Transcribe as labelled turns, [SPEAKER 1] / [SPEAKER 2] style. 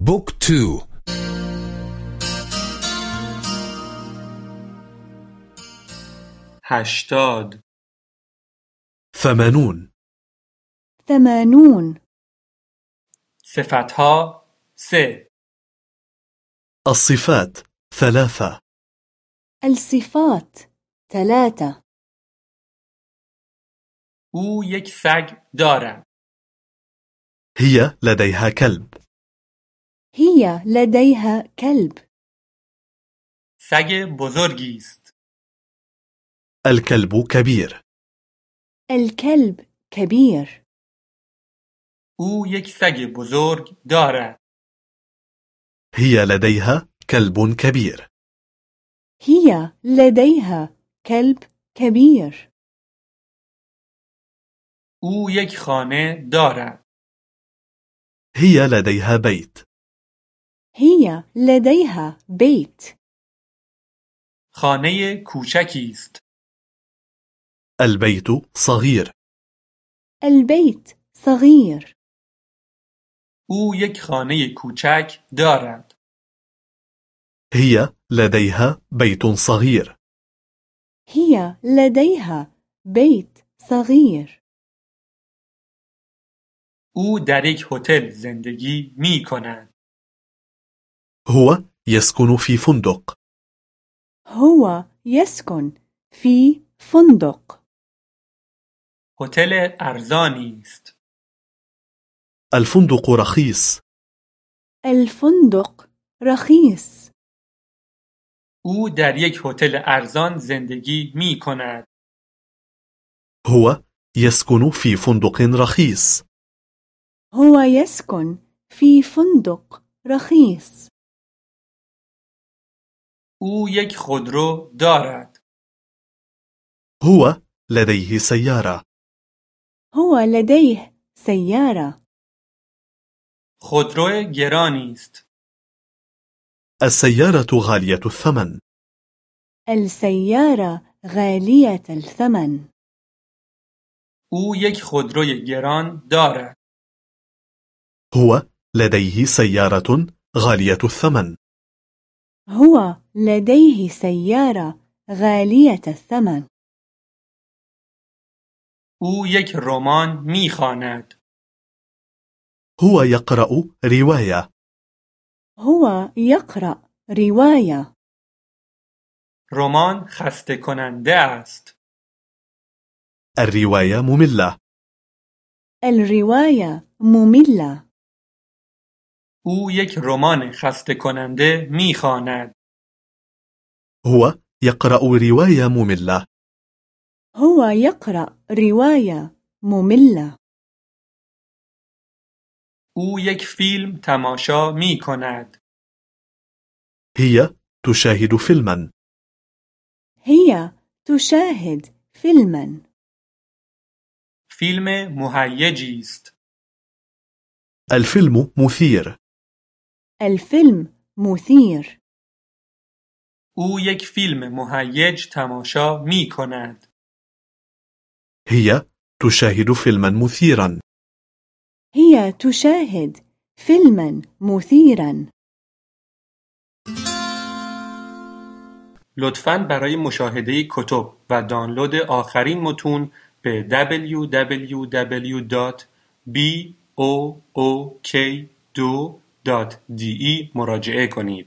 [SPEAKER 1] Book two.
[SPEAKER 2] هشتاد.
[SPEAKER 3] ثمانون.
[SPEAKER 4] ثمانون.
[SPEAKER 2] صفتها سه.
[SPEAKER 3] الصفات ثلاثة.
[SPEAKER 4] الصفات ثلاثة.
[SPEAKER 2] او یک سگ دارد
[SPEAKER 3] هي لديها كلب.
[SPEAKER 4] هي لديها كلب.
[SPEAKER 2] سگ بزرگی است.
[SPEAKER 3] الكلب كبير.
[SPEAKER 4] الكلب كبير.
[SPEAKER 2] أو یک سگ بزرگ دارد.
[SPEAKER 3] هي لديها كلب كبير.
[SPEAKER 4] هي لديها كلب كبير.
[SPEAKER 2] أو یک خانه دارد.
[SPEAKER 3] هي لديها بيت.
[SPEAKER 4] هي لديها بيت.
[SPEAKER 2] خانه کوچکی است.
[SPEAKER 3] البيت صغير.
[SPEAKER 4] البيت صغير.
[SPEAKER 2] أو یک خانه کوچک دارد.
[SPEAKER 3] هي لديها بيت صغير.
[SPEAKER 4] هي لديها بيت صغير.
[SPEAKER 2] أو در یک هتل زندگی می کند
[SPEAKER 3] هو يسكن في فندق.
[SPEAKER 4] هو يسكن في فندق.
[SPEAKER 2] هتل ارزانی است.
[SPEAKER 3] الفندق رخيص.
[SPEAKER 4] الفندق رخيص.
[SPEAKER 2] أو در یک هتل ارزان زندگی می کند.
[SPEAKER 3] هو يسكن في فندق رخيص.
[SPEAKER 4] هو يسكن في فندق رخيص.
[SPEAKER 2] أو یک خودرو دارد.
[SPEAKER 3] هو لديه سيارة.
[SPEAKER 4] هو لديه سيارة.
[SPEAKER 2] خودرو گرانی است.
[SPEAKER 3] السيارة غالية الثمن.
[SPEAKER 4] السيارة غالية الثمن.
[SPEAKER 2] أو یک خودرو گران دارد.
[SPEAKER 3] هو لديه سيارة غالية الثمن.
[SPEAKER 4] هو لديه سيارة غالية الثمن.
[SPEAKER 2] أو یک رمان می خواند.
[SPEAKER 3] هو يقرأ رواية.
[SPEAKER 4] هو يقرأ رواية.
[SPEAKER 2] رمان خسته کننده است.
[SPEAKER 3] الرواية مملة.
[SPEAKER 4] الرواية مملة.
[SPEAKER 2] او یک رمان خسته کننده می خواند.
[SPEAKER 3] هو يقرأ رواية مملة
[SPEAKER 4] هو يقرأ رواية مملة
[SPEAKER 2] او یک فیلم تماشا می کند.
[SPEAKER 3] هي تشاهد فيلما
[SPEAKER 4] هي تشاهد فيلما
[SPEAKER 2] فیلم مهیجی است.
[SPEAKER 3] الفيلم مثير
[SPEAKER 4] الفيلم مثير.
[SPEAKER 2] او یک فیلم مهیج تماشا می کند.
[SPEAKER 3] هي تشاهد فيلما مثيرا.
[SPEAKER 4] هي تشاهد فيلما مثيرا.
[SPEAKER 2] لطفاً برای مشاهده کتب و دانلود آخرین متون به www.book2.de مراجعه کنید.